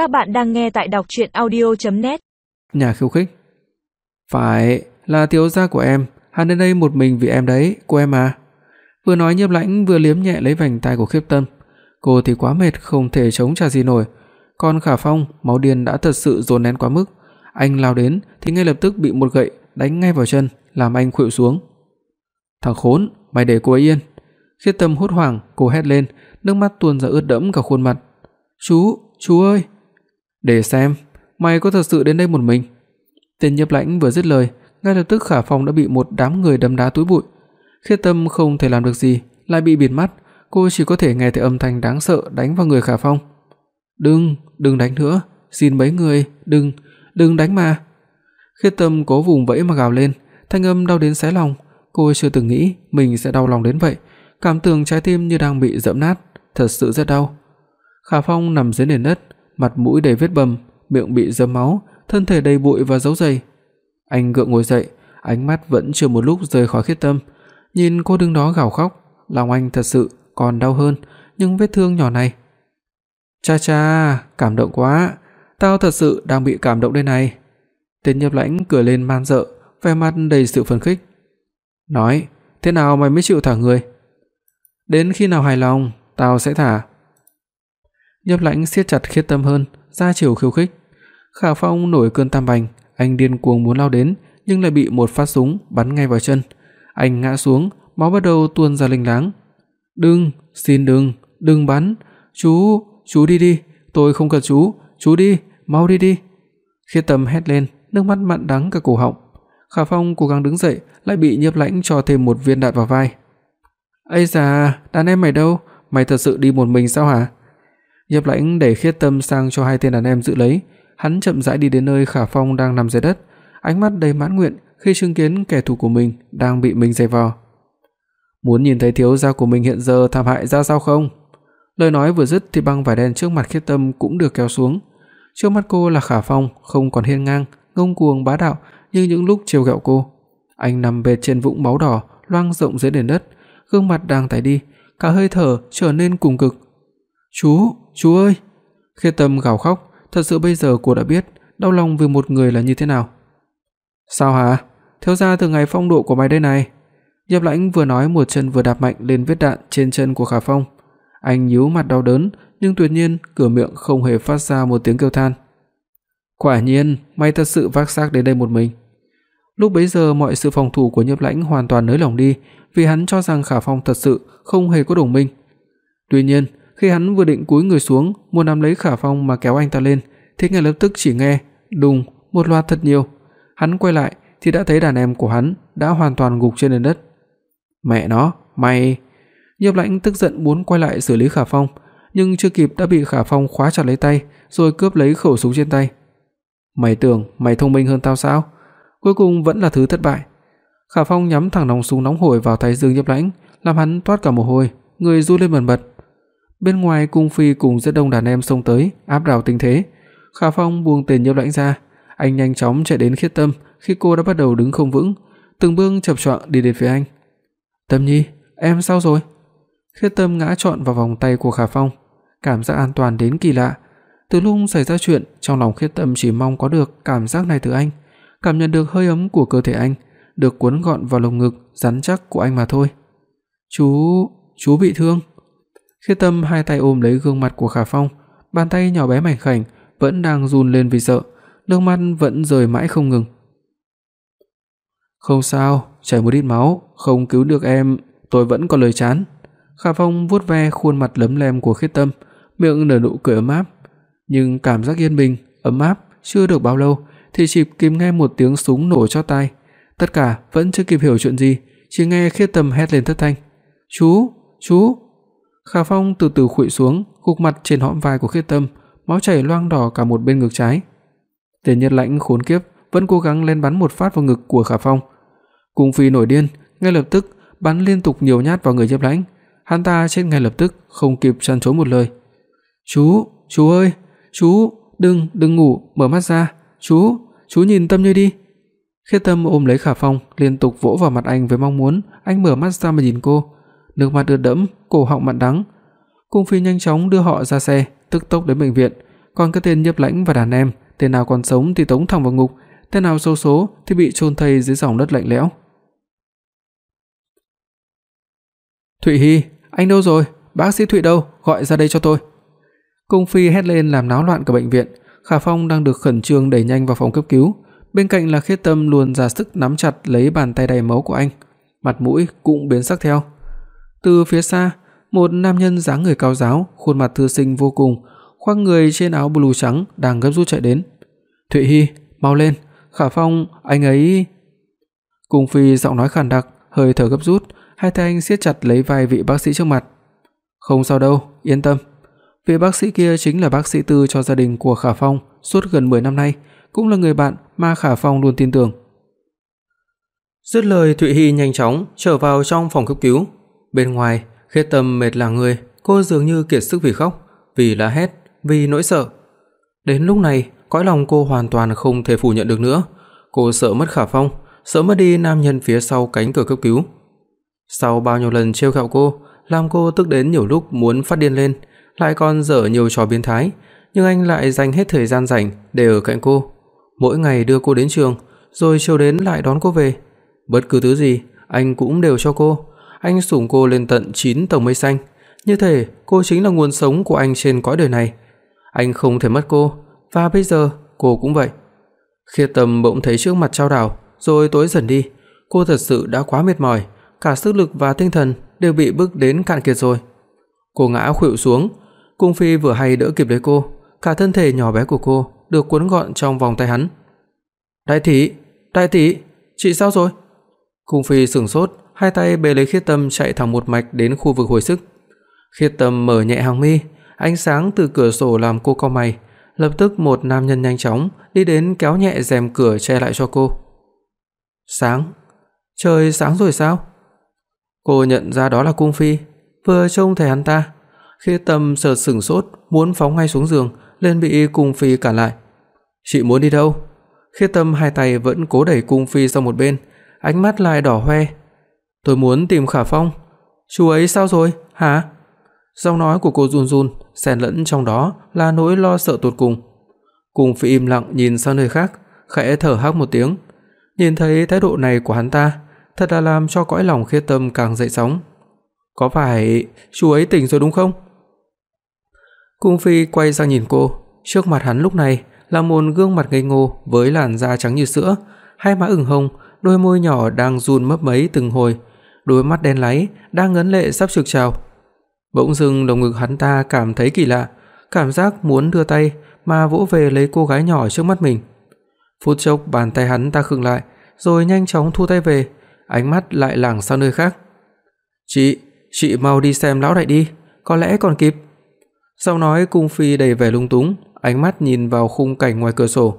Các bạn đang nghe tại đọc audio net Nhà khiêu khích. Phải, là thiếu gia của em, hắn đến đây một mình vì em đấy, cô em à. Vừa nói Nhiếp Lãnh vừa liếm nhẹ lấy vành tay của Khiếp Tâm. Cô thì quá mệt không thể chống trả gì nổi, còn Khả Phong, máu điên đã thật sự dồn nén quá mức, anh lao đến thì ngay lập tức bị một gậy đánh ngay vào chân, làm anh khuỵu xuống. "Thằng khốn, mày để cô ấy yên." Khiết Tâm hốt hoảng, cô hét lên, nước mắt tuôn ra ướt đẫm cả khuôn mặt. "Chú, chú ơi!" "Để xem, mày có thật sự đến đây một mình?" Tên Nhiếp Lãnh vừa dứt lời, ngay lập tức Khả Phong đã bị một đám người đấm đá túi bụi. Khiết Tâm không thể làm được gì, lại bị bịt mắt, cô chỉ có thể nghe thấy âm thanh đáng sợ đánh vào người Khả Phong. "Đừng, đừng đánh nữa, xin mấy người, đừng, đừng đánh mà." Khiết Tâm cố vùng vẫy mà gào lên, thanh âm đau đến xé lòng, cô chưa từng nghĩ mình sẽ đau lòng đến vậy, cảm tưởng trái tim như đang bị giẫm nát, thật sự rất đau. Khả Phong nằm dưới nền đất, mặt mũi đầy vết bầm, miệng bị rớm máu, thân thể đầy bụi và dấu giày. Anh gượng ngồi dậy, ánh mắt vẫn chưa một lúc rời khỏi Khiết Tâm, nhìn cô đứng đó gào khóc, lòng anh thật sự còn đau hơn những vết thương nhỏ này. Cha cha, cảm động quá, tao thật sự đang bị cảm động đây này. Tên Nhập Lãnh cười lên man dợ, vẻ mặt đầy sự phấn khích. Nói, thế nào mày mới chịu thả người? Đến khi nào hài lòng, tao sẽ thả. Nhập Lãnh siết chặt Khiết Tâm hơn, ra chiều khiêu khích. Khả Phong nổi cơn tam bành, anh điên cuồng muốn lao đến, nhưng lại bị một phát súng bắn ngay vào chân. Anh ngã xuống, máu bắt đầu tuôn ra linh láng. "Đừng, xin đừng, đừng bắn, chú, chú đi đi, tôi không cần chú, chú đi, mau đi đi." Khiết Tâm hét lên, nước mắt mặn đắng cả cổ họng. Khả Phong cố gắng đứng dậy, lại bị Nhiếp Lãnh cho thêm một viên đạn vào vai. "Ây da, đàn em mày đâu? Mày thật sự đi một mình sao hả?" Diệp Lãnh để Khiết Tâm sang cho hai tên đàn em giữ lấy, hắn chậm rãi đi đến nơi Khả Phong đang nằm dưới đất, ánh mắt đầy mãn nguyện khi chứng kiến kẻ thù của mình đang bị mình giày vò. Muốn nhìn thấy thiếu gia của mình hiện giờ thảm hại ra sao không? Lời nói vừa dứt thì băng vải đen trước mặt Khiết Tâm cũng được kéo xuống. Trước mắt cô là Khả Phong, không còn hiên ngang, ngông cuồng bá đạo như những lúc trêu ghẹo cô. Anh nằm bệt trên vũng máu đỏ loang rộng dưới nền đất, gương mặt đang tái đi, cả hơi thở trở nên cùng cực. "Chú, chú ơi!" Khê Tâm gào khóc, thật sự bây giờ cô đã biết đau lòng vì một người là như thế nào. "Sao hả? theo ra từ ngày phong độ của mày đây này." Diệp Lãnh vừa nói một chân vừa đạp mạnh lên vết đạn trên chân của Khả Phong. Anh nhíu mặt đau đớn, nhưng tuyệt nhiên cửa miệng không hề phát ra một tiếng kêu than. Quả nhiên, mày thật sự vác xác đến đây một mình. Lúc bấy giờ mọi sự phòng thủ của Nhiếp Lãnh hoàn toàn nới lỏng đi, vì hắn cho rằng Khả Phong thật sự không hề có đồng minh. Tuy nhiên, khi hắn vừa định cúi người xuống, muốn nắm lấy Khả Phong mà kéo anh ta lên, thì ngay lập tức chỉ nghe đùng một loạt thật nhiều. Hắn quay lại thì đã thấy đàn em của hắn đã hoàn toàn gục trên nền đất. Mẹ nó, mày Diệp Lãnh tức giận muốn quay lại xử lý Khả Phong, nhưng chưa kịp đã bị Khả Phong khóa chặt lấy tay, rồi cướp lấy khẩu súng trên tay. Mày tưởng mày thông minh hơn tao sao? Cuối cùng vẫn là thứ thất bại. Khả Phong nhắm thẳng nòng súng nóng hổi vào thái Dương Diệp Lãnh, làm hắn toát cả mồ hôi, người run lên bần bật. Bên ngoài cung phi cùng rất đông đàn em xông tới, áp đảo tình thế. Khả Phong buông tiền Nhiếp Lãnh ra, anh nhanh chóng chạy đến Khiết Tâm khi cô đã bắt đầu đứng không vững, từng bước chập choạng đi đến phía anh. "Tâm Nhi, em sao rồi?" Khiết Tâm ngã trọn vào vòng tay của Khả Phong, cảm giác an toàn đến kỳ lạ. Từ lúc xảy ra chuyện, trong lòng Khiết Tâm chỉ mong có được cảm giác này từ anh, cảm nhận được hơi ấm của cơ thể anh, được cuốn gọn vào lồng ngực rắn chắc của anh mà thôi. "Chú, chú bị thương." Khiết Tâm hai tay ôm lấy gương mặt của Khả Phong, bàn tay nhỏ bé mảnh khảnh vẫn đang run lên vì sợ, nước mắt vẫn rơi mãi không ngừng. "Không sao, chảy một ít máu, không cứu được em, tôi vẫn còn lời chán." Khả Phong vuốt ve khuôn mặt lấm lem của Khiết Tâm, miệng nở nụ cười ấm áp, nhưng cảm giác yên bình, ấm áp chưa được bao lâu thì chỉ kịp nghe một tiếng súng nổ chót tai. Tất cả vẫn chưa kịp hiểu chuyện gì, chỉ nghe Khiết Tâm hét lên thất thanh: "Chú, chú!" Khả Phong từ từ khuỵu xuống, gục mặt trên hõm vai của Khiết Tâm, máu chảy loang đỏ cả một bên ngực trái. Tên Nhất Lãnh khốn kiếp vẫn cố gắng lên bắn một phát vào ngực của Khả Phong. Cung Phi nổi điên, ngay lập tức bắn liên tục nhiều nhát vào người Diệp Lãnh. Hắn ta chết ngay lập tức, không kịp chăn chối một lời. "Chú, chú ơi, chú, đừng, đừng ngủ, mở mắt ra, chú, chú nhìn Tâm Như đi." Khiết Tâm ôm lấy Khả Phong, liên tục vỗ vào mặt anh với mong muốn anh mở mắt ra mà nhìn cô. Nước mắt ướt đẫm, cổ họng mặn đắng. Cung Phi nhanh chóng đưa họ ra xe, tức tốc đến bệnh viện, còn cái tên Nhiếp Lãnh và đàn em, tên nào còn sống thì tống thẳng vào ngục, tên nào xấu số thì bị chôn thây dưới dòng đất lạnh lẽo. Thụy Hi, anh đâu rồi? Bác sĩ Thụy đâu? Gọi ra đây cho tôi. Cung phi hét lên làm náo loạn cả bệnh viện, Khả Phong đang được khẩn trương đẩy nhanh vào phòng cấp cứu, bên cạnh là Khiết Tâm luôn ra sức nắm chặt lấy bàn tay đầy máu của anh, mặt mũi cũng biến sắc theo. Từ phía xa, một nam nhân dáng người cao ráo khuôn mặt thư sinh vô cùng, khoác người trên áo blue trắng đang gấp rút chạy đến. "Thụy Hi, mau lên, Khả Phong, anh ấy." Cung phi giọng nói khàn đặc, hơi thở gấp rút, hai tay anh siết chặt lấy vai vị bác sĩ trước mặt. "Không sao đâu, yên tâm." Vị bác sĩ kia chính là bác sĩ tư cho gia đình của Khả Phong suốt gần 10 năm nay, cũng là người bạn mà Khả Phong luôn tin tưởng. Dứt lời Thụy Hi nhanh chóng trở vào trong phòng cấp cứu. Bên ngoài, khê Tâm mệt là người, cô dường như kiệt sức vì khóc, vì la hét, vì nỗi sợ. Đến lúc này, cõi lòng cô hoàn toàn không thể phủ nhận được nữa. Cô sợ mất Khả Phong, sợ mất đi nam nhân phía sau cánh cửa cấp cứu. Sau bao nhiêu lần trêu ghẹo cô, làm cô tức đến nhiều lúc muốn phát điên lên, lại còn dở nhiều trò biến thái, nhưng anh lại dành hết thời gian rảnh để ở cạnh cô, mỗi ngày đưa cô đến trường, rồi chiều đến lại đón cô về. Bất cứ thứ gì, anh cũng đều cho cô. Anh sủng cô lên tận 9 tầng mây xanh, như thể cô chính là nguồn sống của anh trên cõi đời này. Anh không thể mất cô, và bây giờ cô cũng vậy. Khiết Tâm bỗng thấy trước mặt trao đảo, rồi tối dần đi, cô thật sự đã quá mệt mỏi, cả sức lực và tinh thần đều bị bức đến cạn kiệt rồi. Cô ngã khuỵu xuống, Cung Phi vừa hay đỡ kịp lấy cô, cả thân thể nhỏ bé của cô được cuốn gọn trong vòng tay hắn. "Đại tỷ, đại tỷ, chị sao rồi?" Cung Phi sững sốt, hai tay bế lấy Khiết Tâm chạy thẳng một mạch đến khu vực hồi sức. Khiết Tâm mở nhẹ hàng mi, ánh sáng từ cửa sổ làm cô cau mày, lập tức một nam nhân nhanh chóng đi đến kéo nhẹ rèm cửa che lại cho cô. "Sáng, trời sáng rồi sao?" Cô nhận ra đó là Cung Phi, vừa trông thấy hắn ta, Khiết Tâm chợt sững sốt, muốn phóng ngay xuống giường, liền bị Cung Phi cản lại. "Chị muốn đi đâu?" Khiết Tâm hai tay vẫn cố đẩy Cung Phi sang một bên, ánh mắt lại đỏ hoe. "Tôi muốn tìm Khả Phong." "Chú ấy sao rồi? Hả?" Giọng nói của cô run run, xen lẫn trong đó là nỗi lo sợ tột cùng. Cung Phi im lặng nhìn sang nơi khác, khẽ thở hắt một tiếng. Nhìn thấy thái độ này của hắn ta, thật là làm cho cõi lòng Khiết Tâm càng dậy sóng. Có phải chú ấy tỉnh rồi đúng không? Cung Phi quay sang nhìn cô, trước mặt hắn lúc này là một gương mặt ngây ngô với làn da trắng như sữa, hai má ửng hồng, đôi môi nhỏ đang run mấp máy từng hồi, đôi mắt đen láy đang ngấn lệ sắp trực trào. Bỗng dưng lồng ngực hắn ta cảm thấy kỳ lạ, cảm giác muốn đưa tay mà vỗ về lấy cô gái nhỏ trước mắt mình. Phút chốc bàn tay hắn ta khựng lại, rồi nhanh chóng thu tay về, ánh mắt lại lảng sang nơi khác. "Chị, chị mau đi xem lão đại đi, có lẽ còn kịp." Giọng nói cung phi đầy vẻ lung túng, ánh mắt nhìn vào khung cảnh ngoài cửa sổ.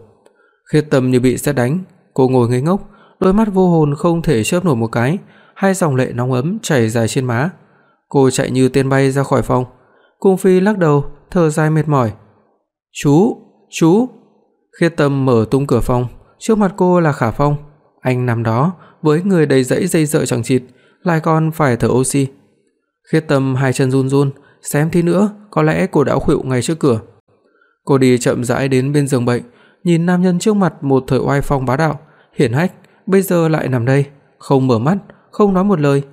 Khiết Tâm như bị sét đánh, cô ngồi ngây ngốc, đôi mắt vô hồn không thể chớp nổi một cái, hai dòng lệ nóng ấm chảy dài trên má. Cô chạy như tên bay ra khỏi phòng. Cung phi lắc đầu, thở dài mệt mỏi. "Chú, chú." Khiết Tâm mở tung cửa phòng, trước mặt cô là Khả Phong. Anh nằm đó với người đầy dẫy dây dợ chẳng chịt, lại còn phải thở oxy. Khiết Tâm hai chân run run, xem tí nữa, có lẽ cô đã khuỵu ngay trước cửa. Cô đi chậm rãi đến bên giường bệnh, nhìn nam nhân trước mặt một thời oai phong bá đạo, hiển hách, bây giờ lại nằm đây, không mở mắt, không nói một lời.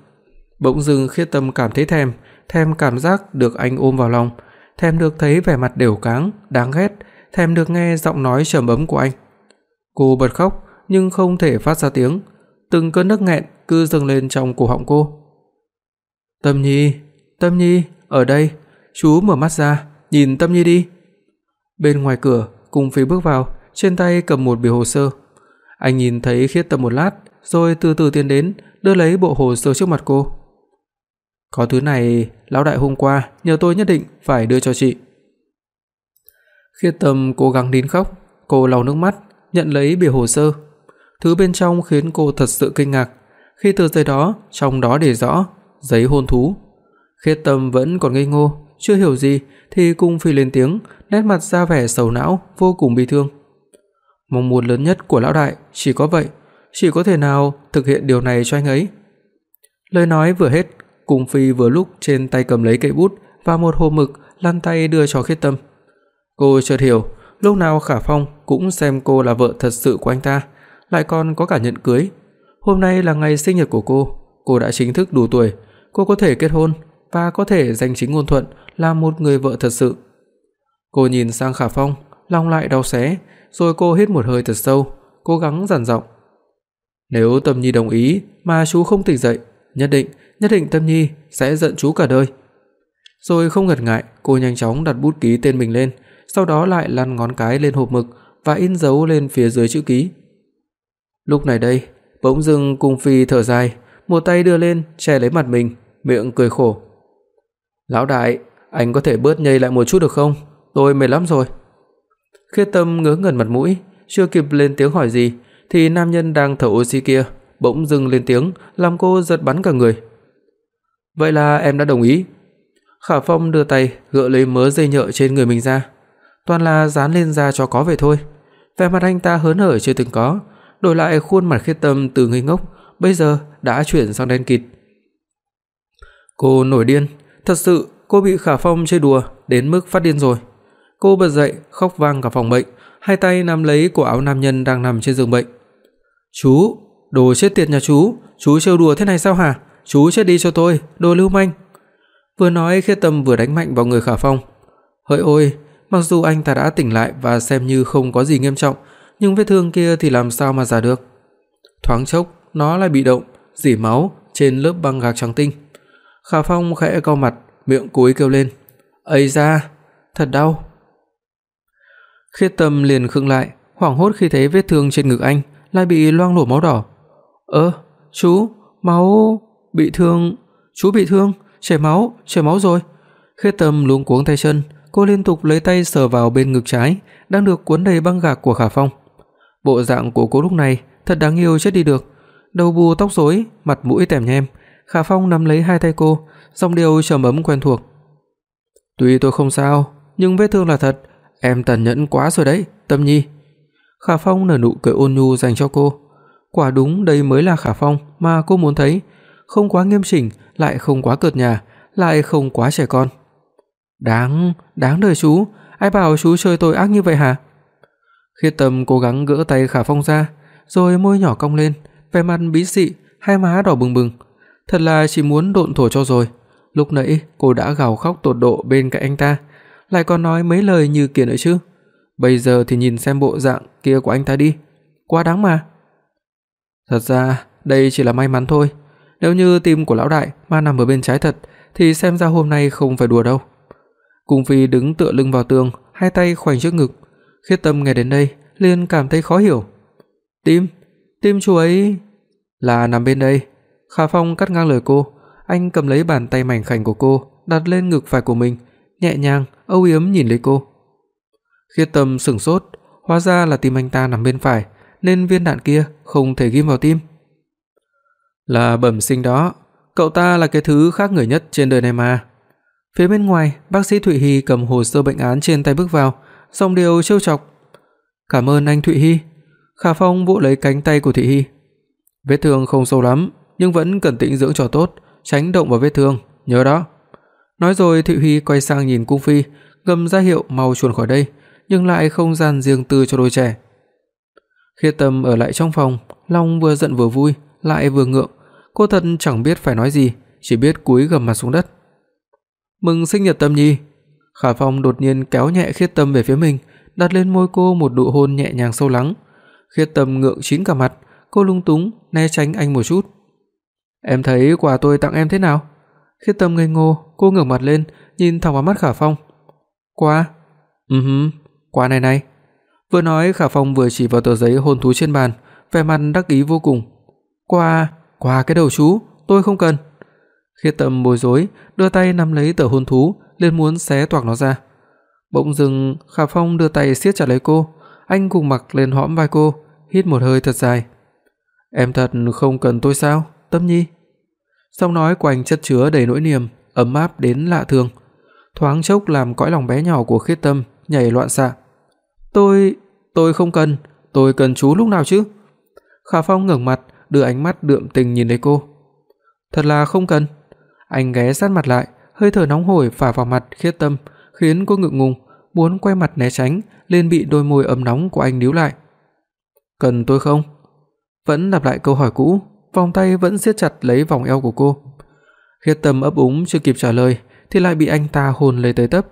Bỗng dưng Khiết Tâm cảm thấy thèm, thèm cảm giác được anh ôm vào lòng, thèm được thấy vẻ mặt đều cáng, đáng ghét, thèm được nghe giọng nói trầm ấm của anh. Cô bật khóc nhưng không thể phát ra tiếng, từng cơn nức nghẹn cứ dâng lên trong cổ họng cô. Tâm Nhi, Tâm Nhi, ở đây, chú mở mắt ra, nhìn Tâm Nhi đi. Bên ngoài cửa, cùng Phi bước vào, trên tay cầm một biểu hồ sơ. Anh nhìn thấy Khiết Tâm một lát, rồi từ từ tiến đến, đưa lấy bộ hồ sơ trước mặt cô. Có thứ này, lão đại hôm qua nhờ tôi nhất định phải đưa cho chị. Khiết Tâm cố gắng nín khóc, cô lau nước mắt, nhận lấy biểu hồ sơ. Thứ bên trong khiến cô thật sự kinh ngạc, khi tờ giấy đó, trong đó để rõ giấy hôn thú. Khiết Tâm vẫn còn ngây ngô, chưa hiểu gì thì cung phi lên tiếng, nét mặt ra vẻ sầu não, vô cùng bi thương. Mong muốn lớn nhất của lão đại chỉ có vậy, chỉ có thể nào thực hiện điều này cho anh ấy. Lời nói vừa hết, cung phi vừa lúc trên tay cầm lấy cây bút và một hồ mực, lăn tay đưa cho Khiết Tâm. Cô chợt hiểu, lúc nào Khả Phong cũng xem cô là vợ thật sự của anh ta, lại còn có cả nhận cưới. Hôm nay là ngày sinh nhật của cô, cô đã chính thức đủ tuổi, cô có thể kết hôn và có thể danh chính ngôn thuận là một người vợ thật sự. Cô nhìn sang Khả Phong, lòng lại đau xé, rồi cô hít một hơi thật sâu, cố gắng dằn giọng. Nếu Tâm Nhi đồng ý mà chú không tỉnh dậy, nhất định, nhất định Tâm Nhi sẽ giận chú cả đời. Rồi không ngần ngại, cô nhanh chóng đặt bút ký tên mình lên, sau đó lại lăn ngón cái lên hộp mực và in dấu lên phía dưới chữ ký. Lúc này đây, bỗng dưng cung phi thở dài, một tay đưa lên che lấy mặt mình, miệng cười khổ. "Lão đại, anh có thể bớt nhây lại một chút được không? Tôi mệt lắm rồi." Khiết Tâm ngớ ngẩn mặt mũi, chưa kịp lên tiếng hỏi gì thì nam nhân đang thở oxy kia bỗng dưng lên tiếng, làm cô giật bắn cả người. "Vậy là em đã đồng ý?" Khả Phong đưa tay gỡ lấy mớ dây nhợ trên người mình ra, toàn là dán lên da cho có vậy thôi. Vẻ mặt anh ta hớn hở chưa từng có, đổi lại khuôn mặt Khiết Tâm từ ngây ngốc, bây giờ đã chuyển sang đen kịt. Cô nổi điên, thật sự cô bị Khả Phong chơi đùa đến mức phát điên rồi. Cô bật dậy, khóc vang cả phòng bệnh, hai tay nắm lấy cổ áo nam nhân đang nằm trên giường bệnh. "Chú, đồ chết tiệt nhà chú, chú trêu đùa thế này sao hả? Chú chết đi cho tôi, đồ lưu manh." Vừa nói Khiết Tâm vừa đánh mạnh vào người Khả Phong. Hỡi ôi, mặc dù anh ta đã tỉnh lại và xem như không có gì nghiêm trọng, nhưng vết thương kia thì làm sao mà giả được. Thoáng chốc, nó lại bị động, rỉ máu trên lớp băng gạc trắng tinh. Khả Phong khẽ cau mặt, miệng cúi kêu lên, "Ây da, thật đau." Khiết Tâm liền khựng lại, hoảng hốt khi thấy vết thương trên ngực anh lại bị loang lổ máu đỏ. "Ơ, chú, máu bị thương, chú bị thương, chảy máu, chảy máu rồi." Khê Tâm luống cuống tay chân, cô liên tục lấy tay sờ vào bên ngực trái đang được cuốn đầy băng gạc của Khả Phong. Bộ dạng của cô lúc này thật đáng yêu chết đi được, đầu bù tóc rối, mặt mũi tèm nhem. Khả Phong nắm lấy hai tay cô, giọng điệu trầm ấm quen thuộc. "Tuy tôi không sao, nhưng vết thương là thật, em tàn nhẫn quá rồi đấy, Tâm Nhi." Khả Phong nở nụ cười ôn nhu dành cho cô. Quả đúng đây mới là Khả Phong mà cô muốn thấy, không quá nghiêm chỉnh, lại không quá cợt nhả, lại không quá trẻ con. Đáng, đáng đời chú, ai bảo chú chơi tôi ác như vậy hả? Khiết Tâm cố gắng gỡ tay Khả Phong ra, rồi môi nhỏ cong lên, vẻ mặt bí xị, hai má đỏ bừng bừng. Thật là chỉ muốn độn thổ cho rồi. Lúc nãy cô đã gào khóc tột độ bên cạnh anh ta, lại còn nói mấy lời như kia nữa chứ. Bây giờ thì nhìn xem bộ dạng kia của anh ta đi, quá đáng mà. Thật ra, đây chỉ là may mắn thôi. Nếu như tim của lão đại mà nằm ở bên trái thật thì xem ra hôm nay không phải đùa đâu. Cung Phi đứng tựa lưng vào tường, hai tay khoanh trước ngực. Khiết Tâm nghe đến đây, liền cảm thấy khó hiểu. Tim, tim chú ấy là nằm bên đây. Khả Phong cắt ngang lời cô, anh cầm lấy bàn tay mảnh khảnh của cô, đặt lên ngực phải của mình, nhẹ nhàng âu yếm nhìn lấy cô. Khiết Tâm sững sốt, hóa ra là tim anh ta nằm bên phải, nên viên đạn kia không thể ghim vào tim. Là bẩm sinh đó, cậu ta là cái thứ khác người nhất trên đời này mà. Phía bên ngoài, bác sĩ Thụy Hi cầm hồ sơ bệnh án trên tay bước vào, giọng điệu trêu chọc. "Cảm ơn anh Thụy Hi." Khả Phong vỗ lấy cánh tay của Thụy Hi. "Vết thương không sâu lắm, nhưng vẫn cần tĩnh dưỡng cho tốt, tránh động vào vết thương, nhớ đó." Nói rồi Thụy Hi quay sang nhìn cung phi, gầm ra hiệu mau chuồn khỏi đây, nhưng lại không gian riêng tư cho đôi trẻ. Khiết Tâm ở lại trong phòng, lòng vừa giận vừa vui, lại vừa ngượng, cô thật chẳng biết phải nói gì, chỉ biết cúi gằm mặt xuống đất. "Mừng sinh nhật Tâm Nhi." Khả Phong đột nhiên kéo nhẹ Khiết Tâm về phía mình, đặt lên môi cô một nụ hôn nhẹ nhàng sâu lắng. Khiết Tâm ngượng chín cả mặt, cô lung túng né tránh anh một chút. "Em thấy quà tôi tặng em thế nào?" Khiết Tâm ngây ngô, cô ngẩng mặt lên, nhìn thẳng vào mắt Khả Phong. "Quà?" "Ừm huh qua này này." Vừa nói Khả Phong vừa chỉ vào tờ giấy hôn thú trên bàn, vẻ mặt đắc ý vô cùng. Qua, qua cái đầu chú, tôi không cần." Khiết Tâm bối rối, đưa tay nắm lấy tờ hôn thú, liền muốn xé toạc nó ra. Bỗng dưng, Khả Phong đưa tay siết chặt lấy cô, anh cùng mặc lên hõm vai cô, hít một hơi thật dài. "Em thật không cần tôi sao, Tâm Nhi?" Giọng nói của anh chất chứa đầy nỗi niềm, ấm áp đến lạ thường, thoáng chốc làm cõi lòng bé nhỏ của Khiết Tâm nhảy loạn xạ. "Tôi, tôi không cần, tôi cần chú lúc nào chứ?" Khả Phong ngẩng mặt, đưa ánh mắt đượm tình nhìn lấy cô. "Thật là không cần." Anh ghé sát mặt lại, hơi thở nóng hổi phả vào mặt Khiết Tâm, khiến cô ngượng ngùng, muốn quay mặt né tránh, liền bị đôi môi ấm nóng của anh níu lại. "Cần tôi không?" Vẫn lặp lại câu hỏi cũ, vòng tay vẫn siết chặt lấy vòng eo của cô. Khiết Tâm ấp úng chưa kịp trả lời thì lại bị anh ta hôn lấy tới tấp.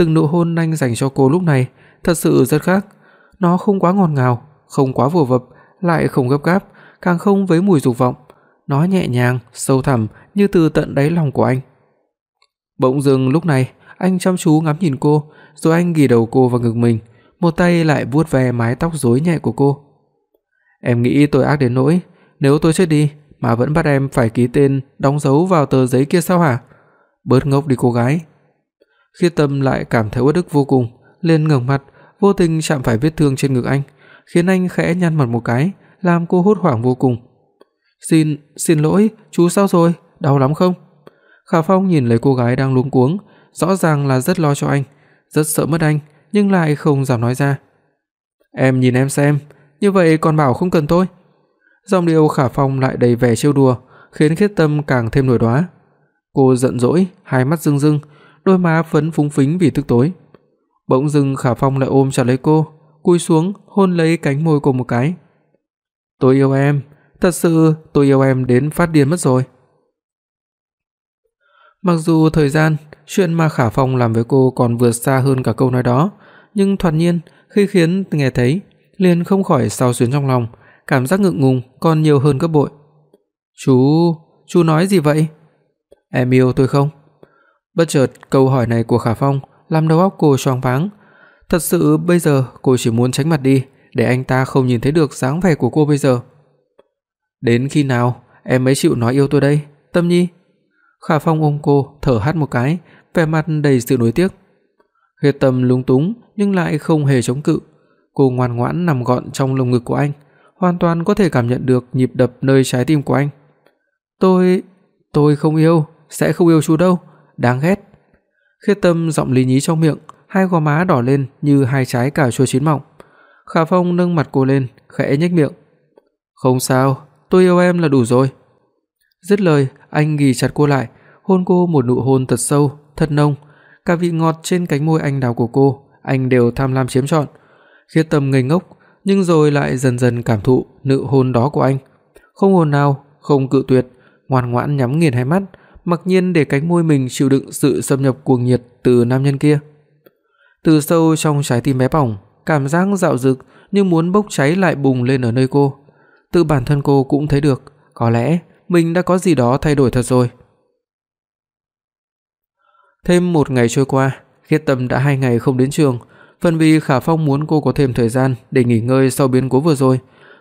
Từng nụ hôn anh dành cho cô lúc này thật sự rất khác, nó không quá ngọt ngào, không quá vồ vập, lại không gấp gáp, càng không với mùi dục vọng, nó nhẹ nhàng, sâu thẳm như từ tận đáy lòng của anh. Bỗng dưng lúc này, anh chăm chú ngắm nhìn cô, rồi anh ghì đầu cô vào ngực mình, một tay lại vuốt ve mái tóc rối nhẹ của cô. Em nghĩ tôi ác đến nỗi, nếu tôi chết đi mà vẫn bắt em phải ký tên đóng dấu vào tờ giấy kia sao hả? Bớt ngốc đi cô gái. Khiết Tâm lại cảm thấy uất ức vô cùng, lên ngẩng mặt, vô tình chạm phải vết thương trên ngực anh, khiến anh khẽ nhăn mặt một cái, làm cô hốt hoảng vô cùng. "Xin, xin lỗi, chú sao rồi? Đau lắm không?" Khả Phong nhìn lấy cô gái đang luống cuống, rõ ràng là rất lo cho anh, rất sợ mất anh, nhưng lại không dám nói ra. "Em nhìn em xem, như vậy còn bảo không cần tôi." Giọng điệu Khả Phong lại đầy vẻ trêu đùa, khiến Khiết Tâm càng thêm nổi đoá. Cô giận dỗi, hai mắt rưng rưng, đôi má phấn phúng phính vì tức tối. Bỗng dưng Khả Phong lại ôm chặt lấy cô, cúi xuống hôn lấy cánh môi cô một cái. "Tôi yêu em, thật sự tôi yêu em đến phát điên mất rồi." Mặc dù thời gian, chuyện mà Khả Phong làm với cô còn vượt xa hơn cả câu nói đó, nhưng thoạt nhiên khi khiến nghe thấy, liền không khỏi sao xuyến trong lòng, cảm giác ngượng ngùng còn nhiều hơn gấp bội. "Chú, chú nói gì vậy? Em yêu tôi không?" Bất chợt câu hỏi này của Khả Phong làm đầu óc cô choáng váng. Thật sự bây giờ cô chỉ muốn tránh mặt đi để anh ta không nhìn thấy được dáng vẻ của cô bây giờ. Đến khi nào em mới chịu nói yêu tôi đây, Tâm Nhi? Khả Phong ôm cô, thở hắt một cái, vẻ mặt đầy sự nuối tiếc. Huyết Tâm lúng túng nhưng lại không hề chống cự. Cô ngoan ngoãn nằm gọn trong lồng ngực của anh, hoàn toàn có thể cảm nhận được nhịp đập nơi trái tim của anh. "Tôi, tôi không yêu, sẽ không yêu chú đâu, đáng ghét." Khiết Tâm giọng lý nhí trong miệng, hai gò má đỏ lên như hai trái cà chua chín mọng. Khả Phong nâng mặt cô lên, khẽ nhếch miệng. "Không sao, tôi yêu em là đủ rồi." Dứt lời, anh ghì chặt cô lại, hôn cô một nụ hôn thật sâu, thật nồng, cả vị ngọt trên cánh môi anh đào của cô, anh đều tham lam chiếm trọn. Khiết Tâm ngây ngốc, nhưng rồi lại dần dần cảm thụ nụ hôn đó của anh. Không hồn nào, không cự tuyệt, ngoan ngoãn nhắm nghiền hai mắt, mặc nhiên để cánh môi mình chịu đựng sự xâm nhập cuồng nhiệt từ nam nhân kia. Từ sâu trong trái tim bé bỏng, cảm giác dạo dực như muốn bốc cháy lại bùng lên ở nơi cô. Tự bản thân cô cũng thấy được, có lẽ mình đã có gì đó thay đổi thật rồi. Thêm một ngày trôi qua, Khiết Tâm đã 2 ngày không đến trường, phần vì Khả Phong muốn cô có thêm thời gian để nghỉ ngơi sau biến cố vừa rồi,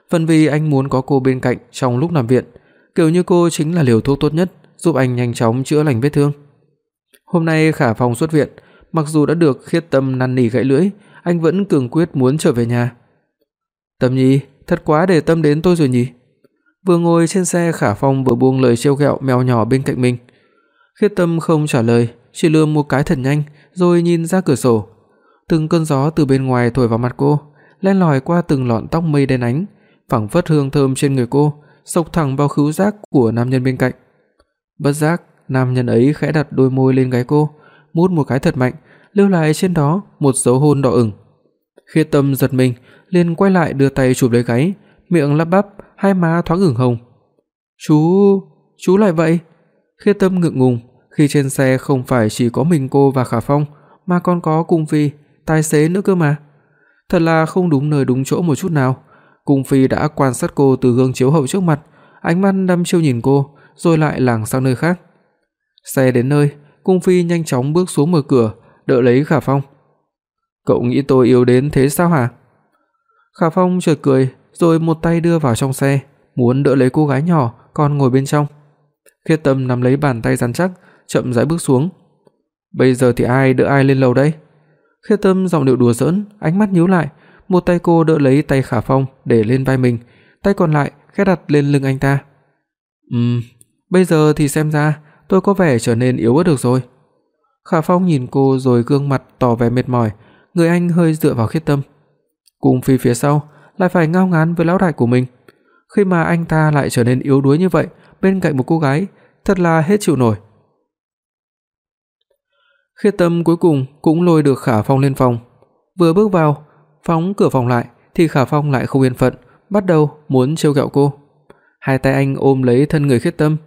phần vì anh muốn có cô bên cạnh trong lúc nằm viện, kiểu như cô chính là liều thuốc tốt nhất giúp anh nhanh chóng chữa lành vết thương. Hôm nay Khả Phong xuất viện, mặc dù đã được Khiết Tâm năn nỉ gãy lưỡi, anh vẫn cường quyết muốn trở về nhà. "Tâm Nhi, thật quá để tâm đến tôi rồi nhỉ?" Vừa ngồi trên xe Khả Phong vừa buông lời trêu ghẹo mèo nhỏ bên cạnh mình. Khiết Tâm không trả lời, chỉ lườm một cái thật nhanh rồi nhìn ra cửa sổ. Từng cơn gió từ bên ngoài thổi vào mặt cô, len lỏi qua từng lọn tóc mây đen ánh, phảng phất hương thơm trên người cô, xộc thẳng vào khứu giác của nam nhân bên cạnh. Bất giác, nam nhân ấy khẽ đặt đôi môi lên gáy cô, mút một cái thật mạnh, lưu lại trên đó một dấu hôn đỏ ửng. Khiết Tâm giật mình, liền quay lại đưa tay chụp lấy gáy, miệng lắp bắp, hai má thoáng ửng hồng. "Chú, chú lại vậy?" Khiết Tâm ngượng ngùng, khi trên xe không phải chỉ có mình cô và Khả Phong, mà còn có Cung Phi, tài xế nữa cơ mà. Thật là không đúng nơi đúng chỗ một chút nào. Cung Phi đã quan sát cô từ gương chiếu hậu trước mặt, ánh mắt đăm chiêu nhìn cô, rồi lại lảng sang nơi khác. Xe đến nơi, Cung Phi nhanh chóng bước xuống mở cửa, đỡ lấy Khả Phong. "Cậu nghĩ tôi yếu đến thế sao hả?" Khả Phong chợt cười, rồi một tay đưa vào trong xe, muốn đỡ lấy cô gái nhỏ còn ngồi bên trong. Khiết Tâm nắm lấy bàn tay rắn chắc, chậm rãi bước xuống. Bây giờ thì ai đỡ ai lên lầu đây? Khiết Tâm giọng điệu đùa giỡn, ánh mắt nhíu lại, một tay cô đỡ lấy tay Khả Phong để lên vai mình, tay còn lại khẽ đặt lên lưng anh ta. Ừm, bây giờ thì xem ra tôi có vẻ trở nên yếu ớt được rồi. Khả Phong nhìn cô rồi gương mặt tỏ vẻ mệt mỏi, người anh hơi dựa vào Khiết Tâm. Cùng Phi phía sau lại phải ngao ngán với lão đại của mình. Khi mà anh ta lại trở nên yếu đuối như vậy bên cạnh một cô gái, thật là hết chịu nổi. Khiết Tâm cuối cùng cũng lôi được Khả Phong lên phòng. Vừa bước vào, phóng cửa phòng lại thì Khả Phong lại không yên phận, bắt đầu muốn trêu ghẹo cô. Hai tay anh ôm lấy thân người Khiết Tâm,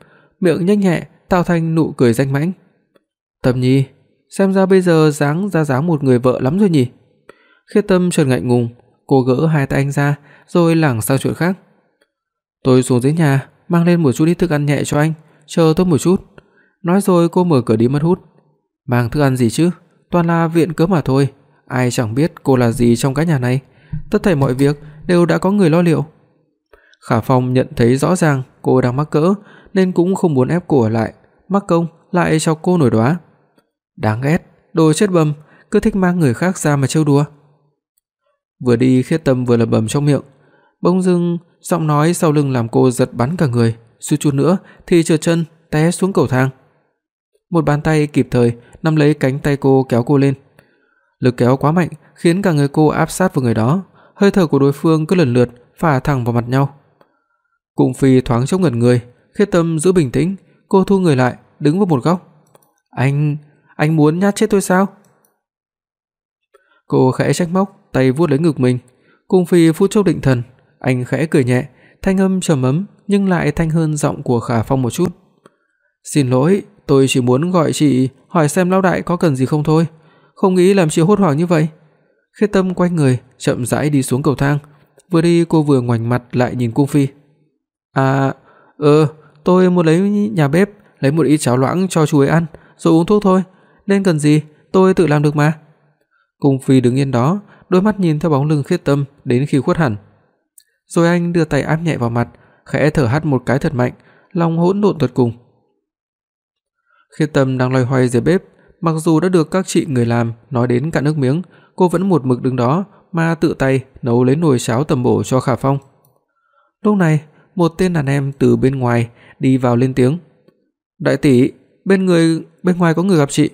miệng nhếch nhẹ tạo thành nụ cười danh mãnh. "Tâm Nhi, xem ra bây giờ dáng ra dáng một người vợ lắm rồi nhỉ?" Khiết Tâm chợt ngại ngùng, cô gỡ hai tay anh ra rồi lảng sang chuyện khác. "Tôi xuống dưới nhà, mang lên một chút ít thức ăn nhẹ cho anh, chờ tôi một chút." Nói rồi cô mở cửa đi mất hút. "Mang thức ăn gì chứ? Toàn là viện cớ mà thôi, ai chẳng biết cô là gì trong cái nhà này, tất thảy mọi việc đều đã có người lo liệu." Khả Phong nhận thấy rõ ràng cô đang mắc cỡ nên cũng không muốn ép cô ở lại, mắc công lại cho cô nổi đóa. Đáng ghét, đồ chết bầm, cứ thích mang người khác ra mà trêu đùa. Vừa đi Khiết Tâm vừa lẩm bẩm trong miệng, bỗng dưng giọng nói sau lưng làm cô giật bắn cả người, suýt chút nữa thì trượt chân té xuống cầu thang. Một bàn tay kịp thời nắm lấy cánh tay cô kéo cô lên. Lực kéo quá mạnh khiến cả người cô áp sát vào người đó, hơi thở của đối phương cứ lần lượt phả thẳng vào mặt nhau. Cung Phi thoáng chốc ngẩn người, Khiết Tâm giữ bình tĩnh, cô thu người lại, đứng vào một góc. "Anh, anh muốn nhát chết tôi sao?" Cô khẽ trách móc, tay vuốt lấy ngực mình. Cung Phi phút chốc định thần, anh khẽ cười nhẹ, thanh âm trầm ấm nhưng lại thanh hơn giọng của Khả Phong một chút. "Xin lỗi, tôi chỉ muốn gọi chị hỏi xem lão đại có cần gì không thôi, không nghĩ làm chị hốt hoảng như vậy." Khê Tâm quay người, chậm rãi đi xuống cầu thang, vừa đi cô vừa ngoảnh mặt lại nhìn Cung Phi. "À, ờ, tôi muốn lấy nhà bếp lấy một ít cháo loãng cho chú ấy ăn, rồi uống thuốc thôi, nên cần gì, tôi tự làm được mà." Cung Phi đứng yên đó, đôi mắt nhìn theo bóng lưng Khiết Tâm đến khi khuất hẳn. Rồi anh đưa tay áp nhẹ vào mặt, khẽ thở hắt một cái thật mạnh, lòng hỗn độn tột cùng. Khiết Tâm đang loay hoay dưới bếp, mặc dù đã được các chị người làm nói đến cả nước miếng, cô vẫn một mực đứng đó mà tự tay nấu lấy nồi cháo tầm bổ cho Khả Phong. Lúc này, một tên đàn em từ bên ngoài đi vào lên tiếng. "Đại tỷ, bên người bên ngoài có người gặp chị."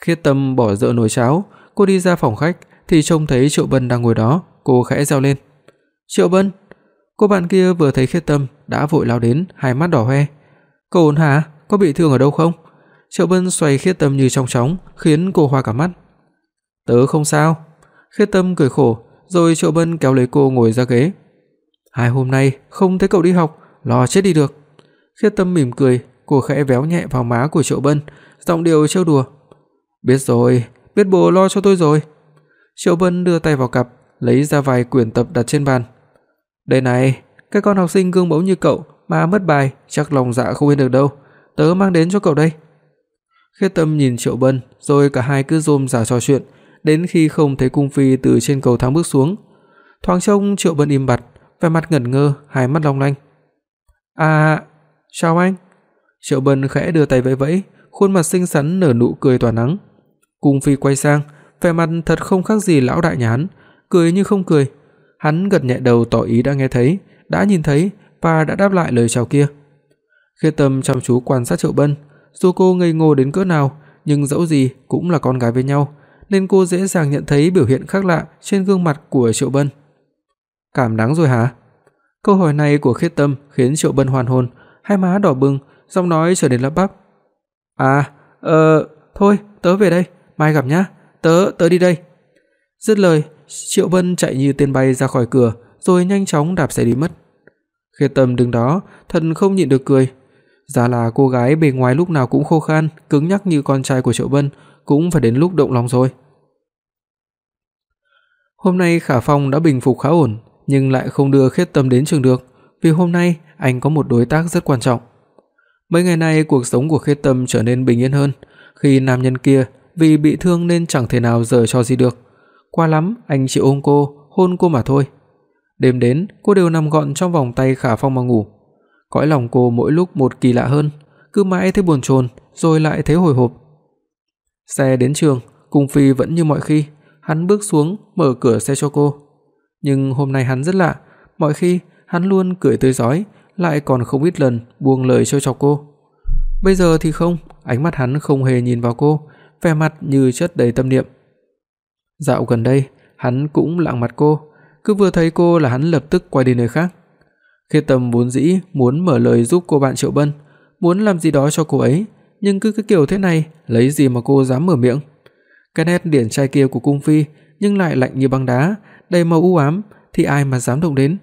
Khiết Tâm bỏ dở nồi cháo, cô đi ra phòng khách thì trông thấy Triệu Bân đang ngồi đó, cô khẽ reo lên. "Triệu Bân." Cô bạn kia vừa thấy Khiết Tâm đã vội lao đến, hai mắt đỏ hoe. "Cô ổn hả? Có bị thương ở đâu không?" Triệu Bân xoay Khiết Tâm như trong chóng, khiến cô hoa cả mắt. "Tớ không sao." Khiết Tâm cười khổ, rồi Triệu Bân kéo lấy cô ngồi ra ghế. "Hai hôm nay không thấy cậu đi học, lo chết đi được." Khiết Tâm mỉm cười, cô khẽ véo nhẹ vào má của Triệu Bân, giọng điệu trêu đùa. "Biết rồi, biết bố lo cho tôi rồi." Triệu Bân đưa tay vào cặp, lấy ra vài quyển tập đặt trên bàn. "Đây này, cái con học sinh gương mẫu như cậu mà mất bài, chắc lòng dạ không yên được đâu, tớ mang đến cho cậu đây." Khiết Tâm nhìn Triệu Bân, rồi cả hai cứ rôm rả trò chuyện, đến khi không thấy cung phi từ trên cầu thang bước xuống. Thoáng trông Triệu Bân im bặt, vẻ mặt ngẩn ngơ, hai mắt long lanh. "À, chào anh." Triệu Bân khẽ đưa tay vẫy vẫy, khuôn mặt xinh xắn nở nụ cười tỏa nắng. Cung phi quay sang, vẻ mặt thật không khác gì lão đại nhà hắn, cười như không cười. Hắn gật nhẹ đầu tỏ ý đã nghe thấy, đã nhìn thấy và đã đáp lại lời chào kia. Khiết Tâm chăm chú quan sát Triệu Bân, dù cô ngây ngô đến cỡ nào, nhưng dẫu gì cũng là con gái với nhau, nên cô dễ dàng nhận thấy biểu hiện khác lạ trên gương mặt của Triệu Bân. "Cảm nắng rồi hả?" Câu hỏi này của Khiết Tâm khiến Triệu Bân hoàn hồn, hai má đỏ bừng, giọng nói trở nên lắp bắp. "À, ờ, thôi, tớ về đây, mai gặp nhá, tớ tớ đi đây." Dứt lời, Triệu Bân chạy như tên bay ra khỏi cửa, rồi nhanh chóng đạp xe đi mất. Khiết Tâm đứng đó, thần không nhịn được cười. Giá là cô gái bề ngoài lúc nào cũng khô khan, cứng nhắc như con trai của Triệu Bân, cũng phải đến lúc động lòng rồi. Hôm nay Khả Phong đã bình phục khá ổn, nhưng lại không đưa Khiết Tâm đến trường được, vì hôm nay anh có một đối tác rất quan trọng. Mấy ngày nay cuộc sống của Khiết Tâm trở nên bình yên hơn, khi nam nhân kia vì bị thương nên chẳng thể nào giở cho gì được. Qua lắm anh chỉ ôm cô, hôn cô mà thôi. Đêm đến, cô đều nằm gọn trong vòng tay Khả Phong mà ngủ. Cõi lòng cô mỗi lúc một kỳ lạ hơn, cứ mãi thấy buồn chồn, rồi lại thấy hồi hộp. Xe đến trường, Cung Phi vẫn như mọi khi, hắn bước xuống, mở cửa xe cho cô. Nhưng hôm nay hắn rất lạ, mọi khi hắn luôn cười tươi rói, lại còn không ít lần buông lời trêu chọc cô. Bây giờ thì không, ánh mắt hắn không hề nhìn vào cô, vẻ mặt như chất đầy tâm niệm. Dạo gần đây, hắn cũng lặng mặt cô, cứ vừa thấy cô là hắn lập tức quay đi nơi khác. Khiết Tâm vốn dĩ muốn mở lời giúp cô bạn Triệu Bân, muốn làm gì đó cho cô ấy, nhưng cứ cái kiểu thế này, lấy gì mà cô dám mở miệng? Cái nét điển trai kia của cung phi nhưng lại lạnh như băng đá, đầy màu u ám thì ai mà dám động đến.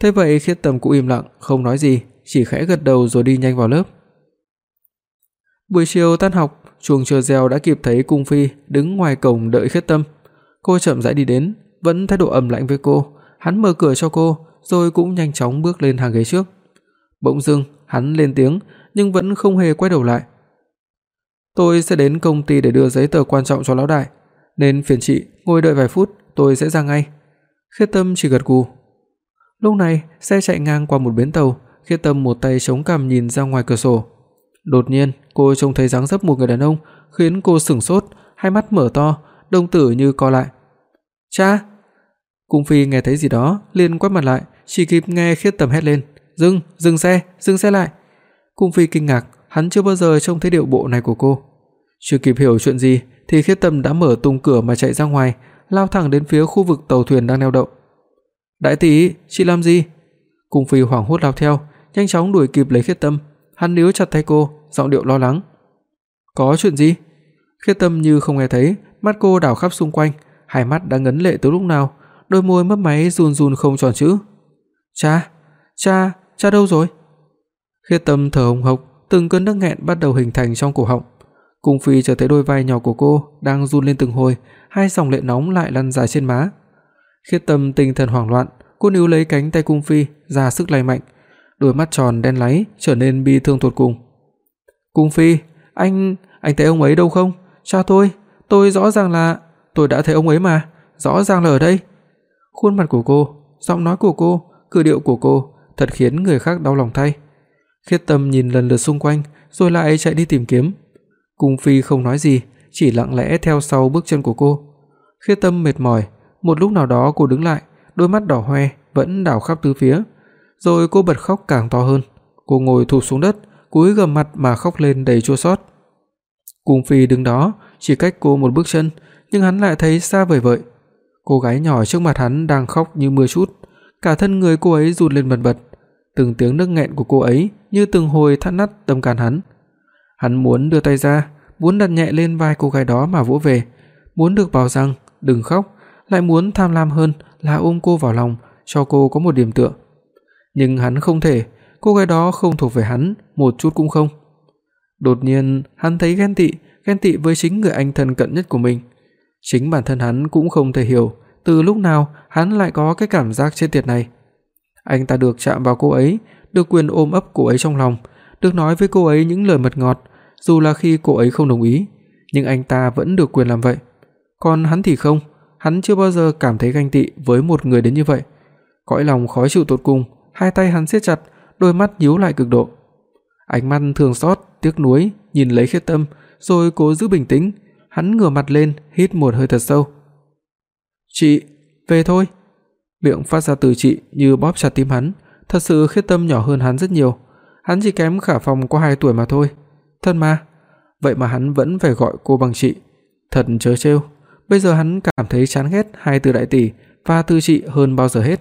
Thế vậy Khiết Tâm cũng im lặng, không nói gì, chỉ khẽ gật đầu rồi đi nhanh vào lớp. Buổi chiều tan học, chuông chờ reo đã kịp thấy cung phi đứng ngoài cổng đợi Khiết Tâm. Cô chậm rãi đi đến, vẫn thái độ ẩm lạnh với cô, hắn mở cửa cho cô, rồi cũng nhanh chóng bước lên hàng ghế trước. Bỗng dưng, hắn lên tiếng nhưng vẫn không hề quay đầu lại. "Tôi sẽ đến công ty để đưa giấy tờ quan trọng cho lão đại, nên phiền chị ngồi đợi vài phút, tôi sẽ ra ngay." Khiết Tâm chỉ gật gù. Lúc này, xe chạy ngang qua một bến tàu, Khiết Tâm một tay chống cằm nhìn ra ngoài cửa sổ. Đột nhiên, cô trông thấy dáng dấp một người đàn ông, khiến cô sững sốt, hai mắt mở to, đồng tử như co lại. "Cha!" Cung Phi nghe thấy gì đó, liền quay mặt lại, chỉ kịp nghe Khiết Tâm hét lên, "Dừng, dừng xe, dừng xe lại." Cung Phi kinh ngạc, hắn chưa bao giờ trông thấy điệu bộ này của cô. Chưa kịp hiểu chuyện gì thì Khiết Tâm đã mở tung cửa mà chạy ra ngoài, lao thẳng đến phía khu vực tàu thuyền đang neo đậu. "Đại tỷ, chị làm gì?" Cung Phi hoảng hốt lao theo, nhanh chóng đuổi kịp lấy Khiết Tâm, hắn níu chặt tay cô, giọng điệu lo lắng. "Có chuyện gì?" Khiết Tâm như không nghe thấy, mắt cô đảo khắp xung quanh, hai mắt đã ngấn lệ từ lúc nào, đôi môi mấp máy run run không tròn chữ. "Cha, cha, cha đâu rồi?" Khiết Tâm thở hổn hộc, từng cơn nước nghẹn bắt đầu hình thành trong cổ họng. Cung Phi chợt thấy đôi vai nhỏ của cô đang run lên từng hồi, hai dòng lệ nóng lại lăn dài trên má. Khiết Tâm tinh thần hoảng loạn, cô níu lấy cánh tay Cung Phi, ra sức lay mạnh, đôi mắt tròn đen láy trở nên bi thương tột cùng. "Cung Phi, anh, anh thấy ông ấy đâu không? Cha tôi, tôi rõ ràng là tôi đã thấy ông ấy mà, rõ ràng là ở đây." Khuôn mặt của cô, giọng nói của cô, cử điệu của cô thật khiến người khác đau lòng thay. Khiết Tâm nhìn lần lượt xung quanh, rồi lại chạy đi tìm kiếm. Cung Phi không nói gì, chỉ lặng lẽ theo sau bước chân của cô. Khiết Tâm mệt mỏi, một lúc nào đó cô đứng lại, đôi mắt đỏ hoe vẫn đảo khắp tứ phía. Rồi cô bật khóc càng to hơn. Cô ngồi thụp xuống đất, cúi gằm mặt mà khóc lên đầy chua xót. Cung Phi đứng đó, chỉ cách cô một bước chân, nhưng hắn lại thấy xa vời vợi. Cô gái nhỏ trước mặt hắn đang khóc như mưa chút, cả thân người cô ấy run lên bần bật, từng tiếng nức nghẹn của cô ấy như từng hồi thắt nát tâm can hắn. Hắn muốn đưa tay ra, muốn đặt nhẹ lên vai cô gái đó mà vỗ về, muốn được bảo rằng đừng khóc, lại muốn tham lam hơn là ôm cô vào lòng, cho cô có một điểm tựa. Nhưng hắn không thể, cô gái đó không thuộc về hắn, một chút cũng không. Đột nhiên, hắn thấy ghen tị, ghen tị với chính người anh thân cận nhất của mình. Chính bản thân hắn cũng không thể hiểu từ lúc nào hắn lại có cái cảm giác chết tiệt này. Anh ta được chạm vào cô ấy, được quyền ôm ấp cô ấy trong lòng, được nói với cô ấy những lời mật ngọt, dù là khi cô ấy không đồng ý, nhưng anh ta vẫn được quyền làm vậy. Còn hắn thì không, hắn chưa bao giờ cảm thấy ganh tị với một người đến như vậy. Cõi lòng khó chịu tột cùng, hai tay hắn siết chặt, đôi mắt nhíu lại cực độ. Ánh mắt thường xót, tiếc nuối nhìn lấy Khiết Tâm, rồi cố giữ bình tĩnh, hắn ngửa mặt lên, hít một hơi thật sâu. "Chị, về thôi." Miệng phát ra từ chị như bóp chặt tim hắn, thật sự Khiết Tâm nhỏ hơn hắn rất nhiều. Hắn chỉ kém Khả Phong có 2 tuổi mà thôi. Thân mà, vậy mà hắn vẫn phải gọi cô bằng chị. Thật chớ trêu. Bây giờ hắn cảm thấy chán ghét hai từ đại tỷ và từ chị hơn bao giờ hết.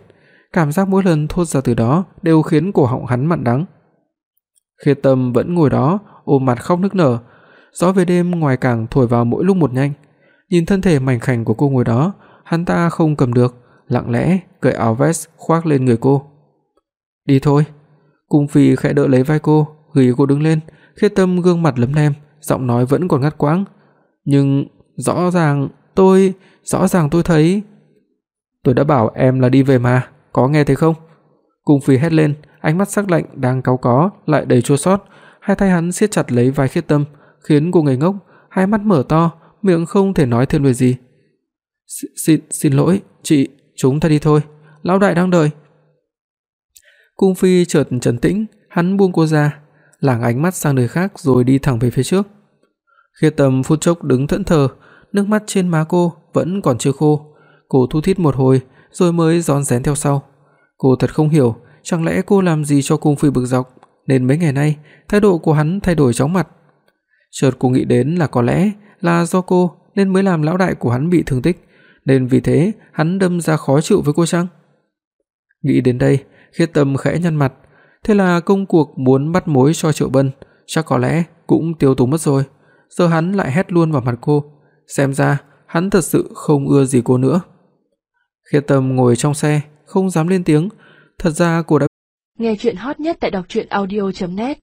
Cảm giác mỗi lần thốt ra từ đó đều khiến cổ họng hắn mặn đắng. Khiết Tâm vẫn ngồi đó, ôm mặt khóc nức nở. Gió về đêm ngoài cảng thổi vào mỗi lúc một nhanh. Nhìn thân thể mảnh khảnh của cô ngồi đó, hắn ta không cầm được, lặng lẽ cởi áo vest khoác lên người cô. "Đi thôi." Cung Phi khẽ đỡ lấy vai cô, gửi cô đứng lên, Khiết Tâm gương mặt lấm lem, giọng nói vẫn còn ngắt quãng, "Nhưng rõ ràng tôi, rõ ràng tôi thấy Tôi đã bảo em là đi về mà, có nghe thấy không?" Cung Phi hét lên, ánh mắt sắc lạnh đang cáu có lại đầy chua xót, hai tay hắn siết chặt lấy vai Khiết Tâm, khiến cô ngây ngốc, hai mắt mở to, miệng không thể nói thêm lời gì. "Xin xin lỗi, chị, chúng ta đi thôi, lão đại đang đợi." Cung Phi chợt trấn tĩnh, hắn buông cô ra, lảng ánh mắt sang nơi khác rồi đi thẳng về phía trước. Khi Tâm phút chốc đứng thẫn thờ, nước mắt trên má cô vẫn còn chưa khô. Cô thu thít một hồi rồi mới rón rén theo sau. Cô thật không hiểu, chẳng lẽ cô làm gì cho Cung Phi bực dọc, nên mấy ngày nay thái độ của hắn thay đổi chóng mặt. Chợt cô nghĩ đến là có lẽ là do cô nên mới làm lão đại của hắn bị thương tích, nên vì thế hắn đâm ra khó chịu với cô chăng? Nghĩ đến đây, Khiết Tâm khẽ nhăn mặt, thế là công cuộc muốn bắt mối cho Triệu Bân chắc có lẽ cũng tiêu túng mất rồi, giờ hắn lại hét luôn vào mặt cô, xem ra hắn thật sự không ưa gì cô nữa. Khiết Tâm ngồi trong xe, không dám lên tiếng, thật ra cô đã Nghe truyện hot nhất tại doctruyenaudio.net